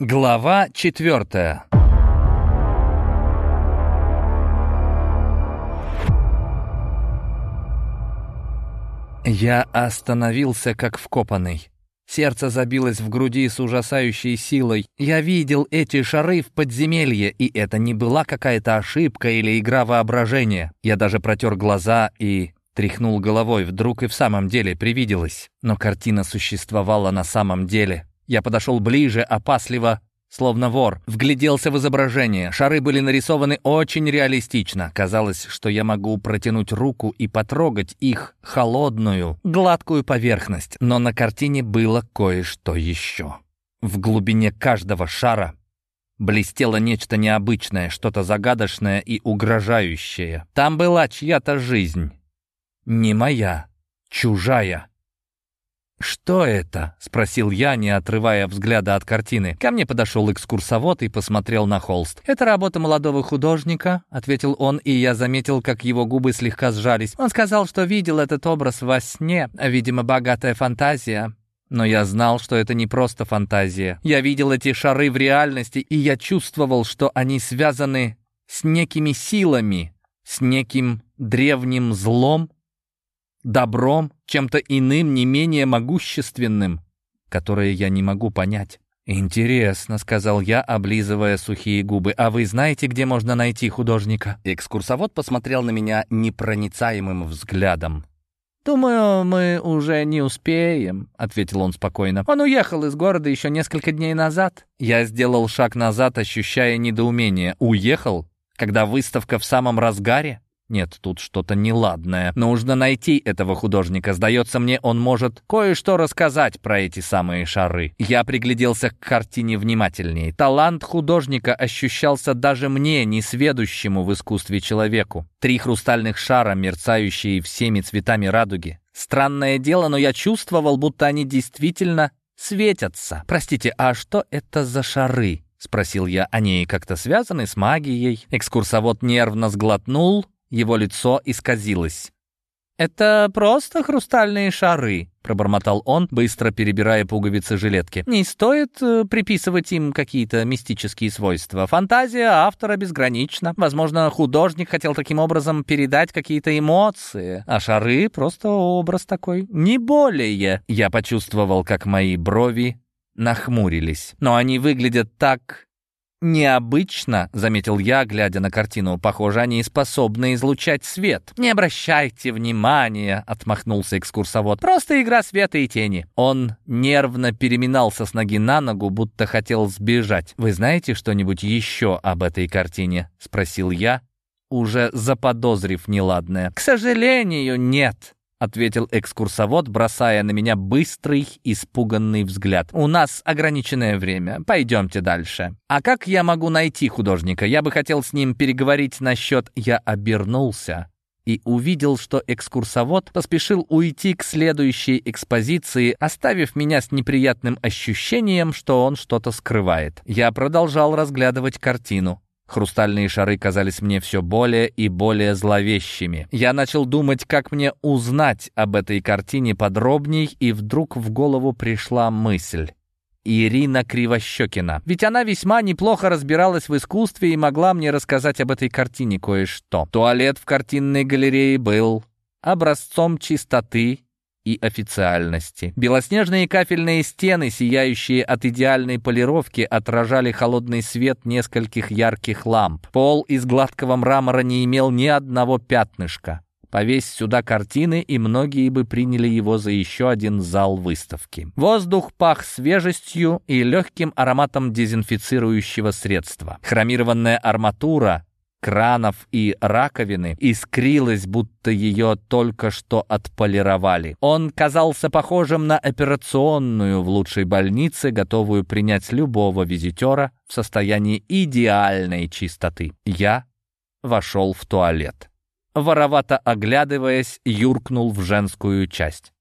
Глава четвертая Я остановился как вкопанный. Сердце забилось в груди с ужасающей силой. Я видел эти шары в подземелье, и это не была какая-то ошибка или игра воображения. Я даже протер глаза и тряхнул головой. Вдруг и в самом деле привиделось. Но картина существовала на самом деле. Я подошел ближе, опасливо, словно вор. Вгляделся в изображение. Шары были нарисованы очень реалистично. Казалось, что я могу протянуть руку и потрогать их холодную, гладкую поверхность. Но на картине было кое-что еще. В глубине каждого шара блестело нечто необычное, что-то загадочное и угрожающее. Там была чья-то жизнь. Не моя, чужая. «Что это?» — спросил я, не отрывая взгляда от картины. Ко мне подошел экскурсовод и посмотрел на холст. «Это работа молодого художника», — ответил он, и я заметил, как его губы слегка сжались. Он сказал, что видел этот образ во сне, видимо, богатая фантазия. Но я знал, что это не просто фантазия. Я видел эти шары в реальности, и я чувствовал, что они связаны с некими силами, с неким древним злом, добром, чем-то иным, не менее могущественным, которое я не могу понять. «Интересно», — сказал я, облизывая сухие губы. «А вы знаете, где можно найти художника?» Экскурсовод посмотрел на меня непроницаемым взглядом. «Думаю, мы уже не успеем», — ответил он спокойно. «Он уехал из города еще несколько дней назад». Я сделал шаг назад, ощущая недоумение. «Уехал? Когда выставка в самом разгаре?» Нет, тут что-то неладное. Нужно найти этого художника. Сдается мне, он может кое-что рассказать про эти самые шары. Я пригляделся к картине внимательнее. Талант художника ощущался даже мне, несведущему в искусстве человеку. Три хрустальных шара, мерцающие всеми цветами радуги. Странное дело, но я чувствовал, будто они действительно светятся. Простите, а что это за шары? — спросил я. «Они как-то связаны с магией?» Экскурсовод нервно сглотнул, его лицо исказилось. «Это просто хрустальные шары», — пробормотал он, быстро перебирая пуговицы жилетки. «Не стоит э, приписывать им какие-то мистические свойства. Фантазия автора безгранична. Возможно, художник хотел таким образом передать какие-то эмоции, а шары — просто образ такой, не более». Я почувствовал, как мои брови нахмурились. Но они выглядят так «Необычно», — заметил я, глядя на картину. «Похоже, они способны излучать свет». «Не обращайте внимания», — отмахнулся экскурсовод. «Просто игра света и тени». Он нервно переминался с ноги на ногу, будто хотел сбежать. «Вы знаете что-нибудь еще об этой картине?» — спросил я, уже заподозрив неладное. «К сожалению, нет», — ответил экскурсовод, бросая на меня быстрый, испуганный взгляд. «У нас ограниченное время. Пойдемте дальше». «А как я могу найти художника? Я бы хотел с ним переговорить насчет...» Я обернулся и увидел, что экскурсовод поспешил уйти к следующей экспозиции, оставив меня с неприятным ощущением, что он что-то скрывает. Я продолжал разглядывать картину. Хрустальные шары казались мне все более и более зловещими. Я начал думать, как мне узнать об этой картине подробней, и вдруг в голову пришла мысль. Ирина Кривощекина. Ведь она весьма неплохо разбиралась в искусстве и могла мне рассказать об этой картине кое-что. Туалет в картинной галерее был образцом чистоты и официальности. Белоснежные кафельные стены, сияющие от идеальной полировки, отражали холодный свет нескольких ярких ламп. Пол из гладкого мрамора не имел ни одного пятнышка. Повесь сюда картины, и многие бы приняли его за еще один зал выставки. Воздух пах свежестью и легким ароматом дезинфицирующего средства. Хромированная арматура кранов и раковины искрилась, будто ее только что отполировали. Он казался похожим на операционную в лучшей больнице, готовую принять любого визитера в состоянии идеальной чистоты. Я вошел в туалет. Воровато оглядываясь, юркнул в женскую часть.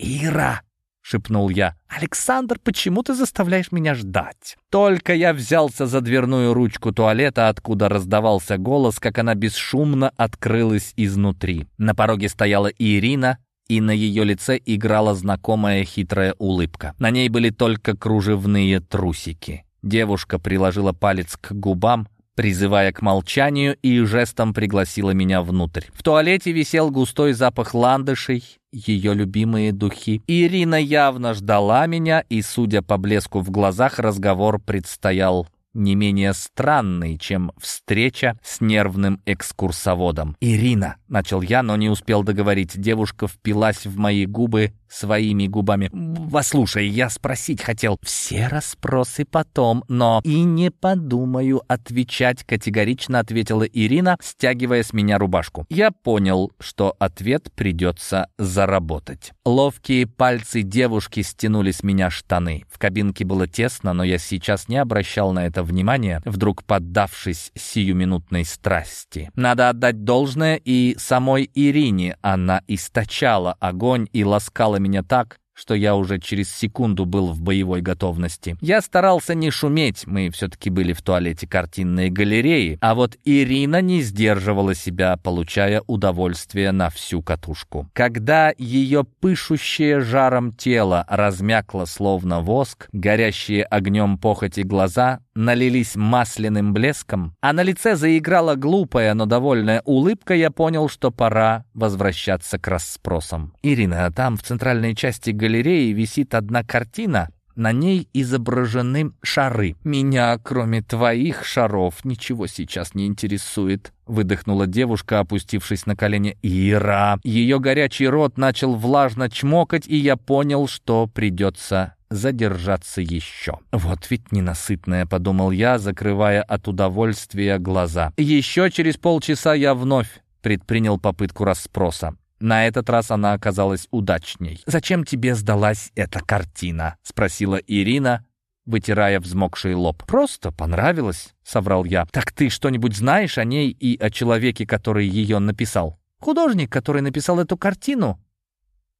«Ира!» Шепнул я. «Александр, почему ты заставляешь меня ждать?» Только я взялся за дверную ручку туалета, откуда раздавался голос, как она бесшумно открылась изнутри. На пороге стояла Ирина, и на ее лице играла знакомая хитрая улыбка. На ней были только кружевные трусики. Девушка приложила палец к губам, призывая к молчанию, и жестом пригласила меня внутрь. В туалете висел густой запах ландышей, ее любимые духи. Ирина явно ждала меня, и, судя по блеску в глазах, разговор предстоял не менее странный, чем встреча с нервным экскурсоводом. «Ирина», — начал я, но не успел договорить. Девушка впилась в мои губы своими губами. «Послушай, я спросить хотел. Все расспросы потом, но и не подумаю отвечать», категорично ответила Ирина, стягивая с меня рубашку. Я понял, что ответ придется заработать. Ловкие пальцы девушки стянули с меня штаны. В кабинке было тесно, но я сейчас не обращал на это внимания, вдруг поддавшись сиюминутной страсти. Надо отдать должное и самой Ирине. Она источала огонь и ласкала меня так, что я уже через секунду был в боевой готовности. Я старался не шуметь, мы все-таки были в туалете картинной галереи, а вот Ирина не сдерживала себя, получая удовольствие на всю катушку. Когда ее пышущее жаром тело размякло словно воск, горящие огнем похоти глаза налились масляным блеском, а на лице заиграла глупая, но довольная улыбка, я понял, что пора возвращаться к расспросам. «Ирина, там в центральной части галереи висит одна картина», на ней изображены шары. Меня, кроме твоих шаров, ничего сейчас не интересует. Выдохнула девушка, опустившись на колени. Ира! Ее горячий рот начал влажно чмокать, и я понял, что придется задержаться еще. «Вот ведь ненасытная», — подумал я, закрывая от удовольствия глаза. Еще через полчаса я вновь предпринял попытку расспроса. На этот раз она оказалась удачней. «Зачем тебе сдалась эта картина?» — спросила Ирина, вытирая взмокший лоб. «Просто понравилось», — соврал я. «Так ты что-нибудь знаешь о ней и о человеке, который ее написал?» «Художник, который написал эту картину?»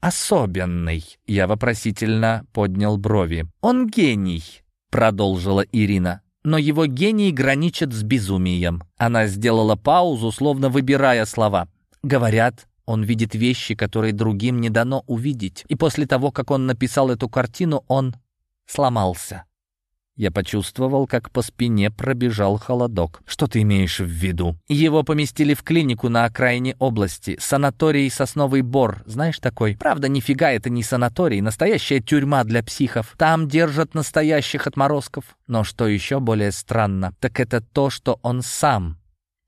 особенный?» Я вопросительно поднял брови. «Он гений», — продолжила Ирина. «Но его гений граничит с безумием». Она сделала паузу, словно выбирая слова. «Говорят, он видит вещи, которые другим не дано увидеть. И после того, как он написал эту картину, он сломался. Я почувствовал, как по спине пробежал холодок. Что ты имеешь в виду? Его поместили в клинику на окраине области. Санаторий «Сосновый бор». Знаешь такой? Правда, нифига это не санаторий. Настоящая тюрьма для психов. Там держат настоящих отморозков. Но что еще более странно, так это то, что он сам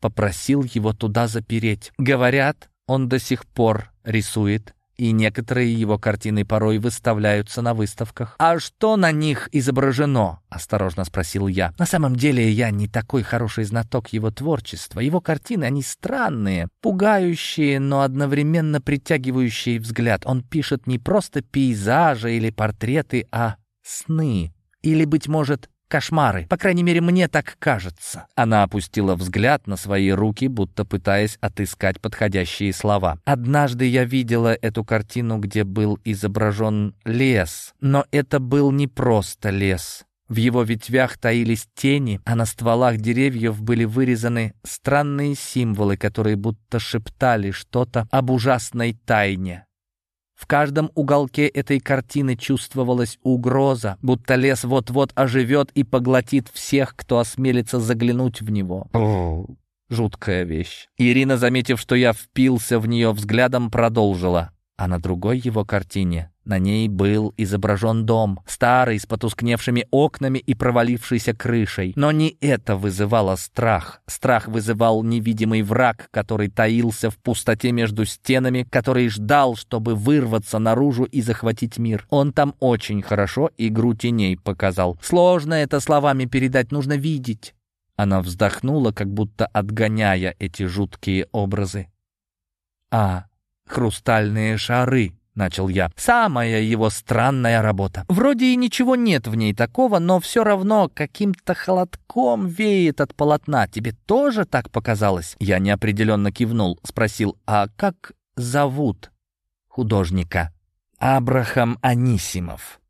попросил его туда запереть. Говорят, он до сих пор рисует и некоторые его картины порой выставляются на выставках. «А что на них изображено?» — осторожно спросил я. «На самом деле я не такой хороший знаток его творчества. Его картины, они странные, пугающие, но одновременно притягивающие взгляд. Он пишет не просто пейзажи или портреты, а сны. Или, быть может, кошмары. По крайней мере, мне так кажется». Она опустила взгляд на свои руки, будто пытаясь отыскать подходящие слова. «Однажды я видела эту картину, где был изображен лес. Но это был не просто лес». В его ветвях таились тени, а на стволах деревьев были вырезаны странные символы, которые будто шептали что-то об ужасной тайне. В каждом уголке этой картины чувствовалась угроза, будто лес вот-вот оживет и поглотит всех, кто осмелится заглянуть в него. Жуткая вещь. Ирина, заметив, что я впился в нее взглядом, продолжила. А на другой его картине на ней был изображен дом, старый, с потускневшими окнами и провалившейся крышей. Но не это вызывало страх. Страх вызывал невидимый враг, который таился в пустоте между стенами, который ждал, чтобы вырваться наружу и захватить мир. Он там очень хорошо игру теней показал. Сложно это словами передать, нужно видеть. Она вздохнула, как будто отгоняя эти жуткие образы. А, хрустальные шары, — начал я. «Самая его странная работа. Вроде и ничего нет в ней такого, но все равно каким-то холодком веет от полотна. Тебе тоже так показалось?» Я неопределенно кивнул, спросил, «А как зовут художника?» «Абрахам Анисимов».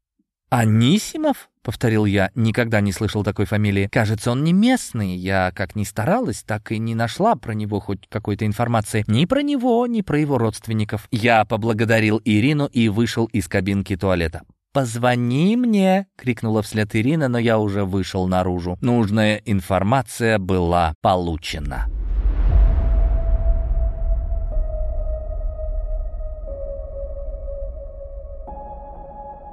«Анисимов?» — повторил я. Никогда не слышал такой фамилии. «Кажется, он не местный. Я как ни старалась, так и не нашла про него хоть какой-то информации. Ни про него, ни про его родственников». Я поблагодарил Ирину и вышел из кабинки туалета. «Позвони мне!» — крикнула вслед Ирина, но я уже вышел наружу. Нужная информация была получена.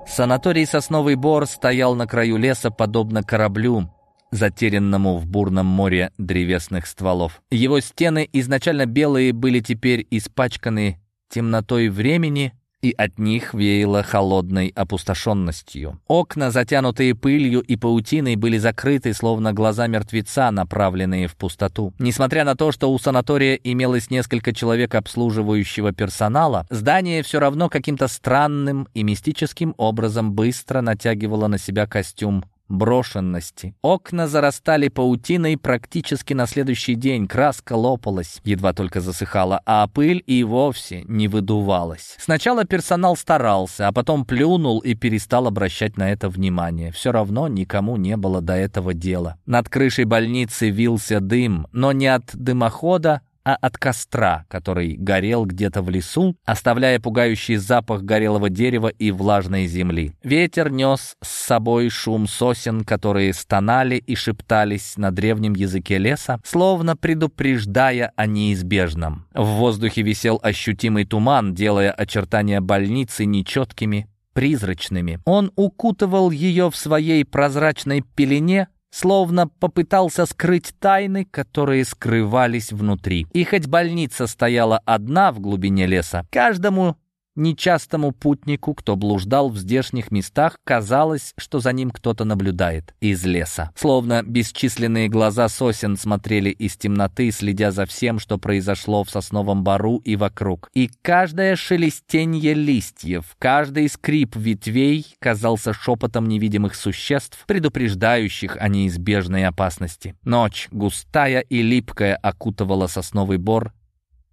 Санаторий «Сосновый Бор» стоял на краю леса, подобно кораблю, затерянному в бурном море древесных стволов. Его стены, изначально белые, были теперь испачканы темнотой времени, и от них веяло холодной опустошенностью. Окна, затянутые пылью и паутиной, были закрыты, словно глаза мертвеца, направленные в пустоту. Несмотря на то, что у санатория имелось несколько человек обслуживающего персонала, здание все равно каким-то странным и мистическим образом быстро натягивало на себя костюм брошенности. Окна зарастали паутиной практически на следующий день, краска лопалась, едва только засыхала, а пыль и вовсе не выдувалась. Сначала персонал старался, а потом плюнул и перестал обращать на это внимание. Все равно никому не было до этого дела. Над крышей больницы вился дым, но не от дымохода, а от костра, который горел где-то в лесу, оставляя пугающий запах горелого дерева и влажной земли. Ветер нес с собой шум сосен, которые стонали и шептались на древнем языке леса, словно предупреждая о неизбежном. В воздухе висел ощутимый туман, делая очертания больницы нечеткими, призрачными. Он укутывал ее в своей прозрачной пелене, словно попытался скрыть тайны, которые скрывались внутри. И хоть больница стояла одна в глубине леса, каждому Нечастому путнику, кто блуждал в здешних местах, казалось, что за ним кто-то наблюдает из леса. Словно бесчисленные глаза сосен смотрели из темноты, следя за всем, что произошло в сосновом бару и вокруг. И каждое шелестенье листьев, каждый скрип ветвей казался шепотом невидимых существ, предупреждающих о неизбежной опасности. Ночь, густая и липкая, окутывала сосновый бор,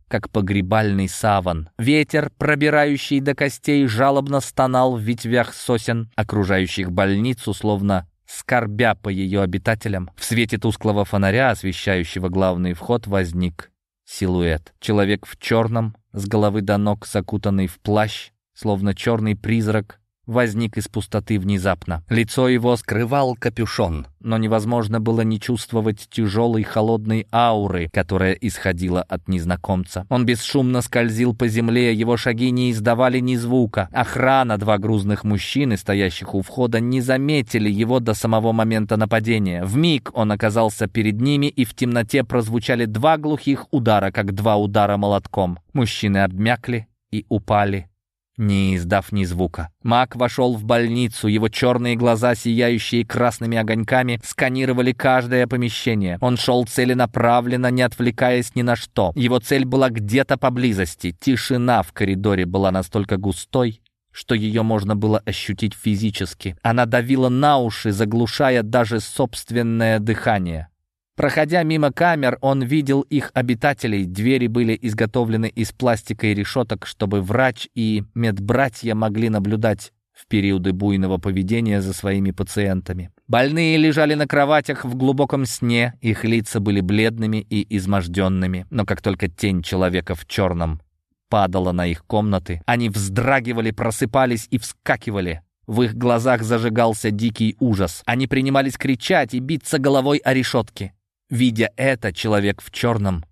как погребальный саван. Ветер, пробирающий до костей, жалобно стонал в ветвях сосен, окружающих больницу, словно скорбя по ее обитателям. В свете тусклого фонаря, освещающего главный вход, возник силуэт. Человек в черном, с головы до ног закутанный в плащ, словно черный призрак, возник из пустоты внезапно. Лицо его скрывал капюшон, но невозможно было не чувствовать тяжелой холодной ауры, которая исходила от незнакомца. Он бесшумно скользил по земле, его шаги не издавали ни звука. Охрана, два грузных мужчины, стоящих у входа, не заметили его до самого момента нападения. В миг он оказался перед ними, и в темноте прозвучали два глухих удара, как два удара молотком. Мужчины обмякли и упали не издав ни звука. Мак вошел в больницу, его черные глаза, сияющие красными огоньками, сканировали каждое помещение. Он шел целенаправленно, не отвлекаясь ни на что. Его цель была где-то поблизости. Тишина в коридоре была настолько густой, что ее можно было ощутить физически. Она давила на уши, заглушая даже собственное дыхание. Проходя мимо камер, он видел их обитателей. Двери были изготовлены из пластика и решеток, чтобы врач и медбратья могли наблюдать в периоды буйного поведения за своими пациентами. Больные лежали на кроватях в глубоком сне, их лица были бледными и изможденными. Но как только тень человека в черном падала на их комнаты, они вздрагивали, просыпались и вскакивали. В их глазах зажигался дикий ужас. Они принимались кричать и биться головой о решетки. Видя это, человек в черном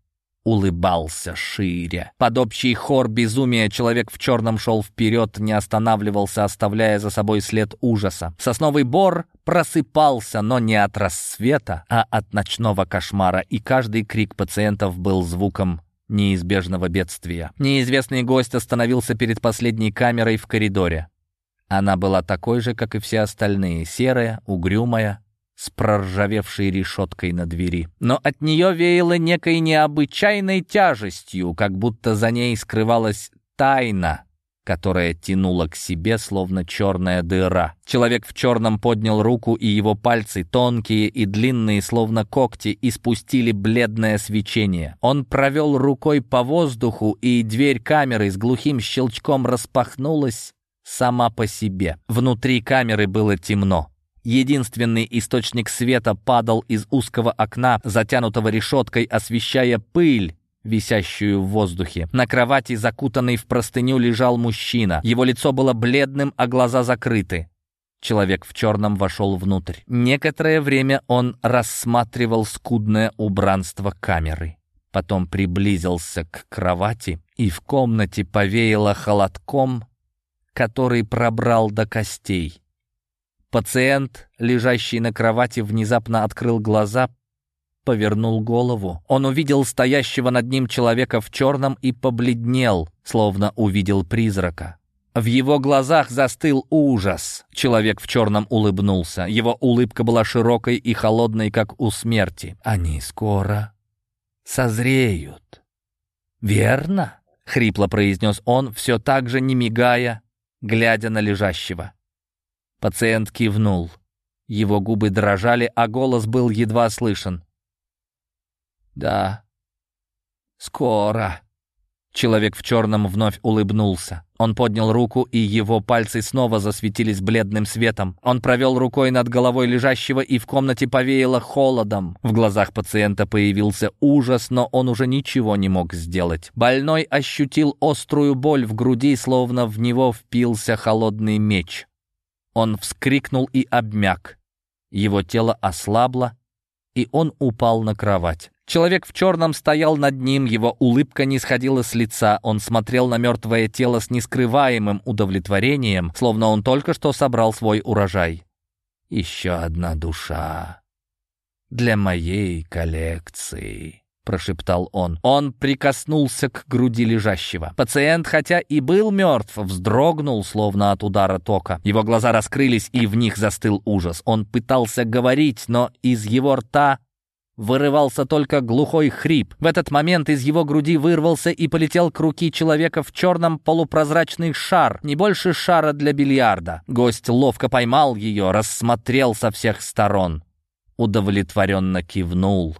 улыбался шире. Под общий хор безумия человек в черном шел вперед, не останавливался, оставляя за собой след ужаса. Сосновый бор просыпался, но не от рассвета, а от ночного кошмара, и каждый крик пациентов был звуком неизбежного бедствия. Неизвестный гость остановился перед последней камерой в коридоре. Она была такой же, как и все остальные, серая, угрюмая, с проржавевшей решеткой на двери. Но от нее веяло некой необычайной тяжестью, как будто за ней скрывалась тайна, которая тянула к себе, словно черная дыра. Человек в черном поднял руку, и его пальцы, тонкие и длинные, словно когти, испустили бледное свечение. Он провел рукой по воздуху, и дверь камеры с глухим щелчком распахнулась сама по себе. Внутри камеры было темно. Единственный источник света падал из узкого окна, затянутого решеткой, освещая пыль, висящую в воздухе. На кровати, закутанный в простыню, лежал мужчина. Его лицо было бледным, а глаза закрыты. Человек в черном вошел внутрь. Некоторое время он рассматривал скудное убранство камеры. Потом приблизился к кровати, и в комнате повеяло холодком, который пробрал до костей. Пациент, лежащий на кровати, внезапно открыл глаза, повернул голову. Он увидел стоящего над ним человека в черном и побледнел, словно увидел призрака. В его глазах застыл ужас. Человек в черном улыбнулся. Его улыбка была широкой и холодной, как у смерти. «Они скоро созреют». «Верно?» — хрипло произнес он, все так же не мигая, глядя на лежащего. Пациент кивнул. Его губы дрожали, а голос был едва слышен. «Да, скоро». Человек в черном вновь улыбнулся. Он поднял руку, и его пальцы снова засветились бледным светом. Он провел рукой над головой лежащего, и в комнате повеяло холодом. В глазах пациента появился ужас, но он уже ничего не мог сделать. Больной ощутил острую боль в груди, словно в него впился холодный меч. Он вскрикнул и обмяк. Его тело ослабло, и он упал на кровать. Человек в черном стоял над ним, его улыбка не сходила с лица, он смотрел на мертвое тело с нескрываемым удовлетворением, словно он только что собрал свой урожай. «Еще одна душа для моей коллекции», — прошептал он. Он прикоснулся к груди лежащего. Пациент, хотя и был мертв, вздрогнул, словно от удара тока. Его глаза раскрылись, и в них застыл ужас. Он пытался говорить, но из его рта Вырывался только глухой хрип. В этот момент из его груди вырвался и полетел к руки человека в черном полупрозрачный шар, не больше шара для бильярда. Гость ловко поймал ее, рассмотрел со всех сторон. Удовлетворенно кивнул.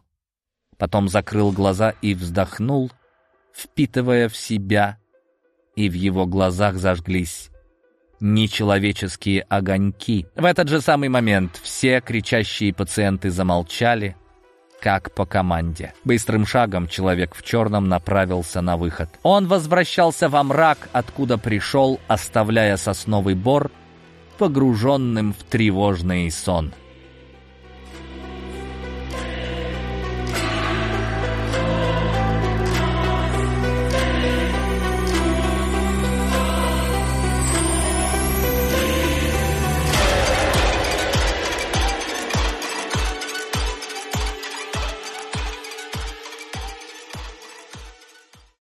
Потом закрыл глаза и вздохнул, впитывая в себя, и в его глазах зажглись нечеловеческие огоньки. В этот же самый момент все кричащие пациенты замолчали, как по команде. Быстрым шагом человек в черном направился на выход. Он возвращался во мрак, откуда пришел, оставляя сосновый бор, погруженным в тревожный сон.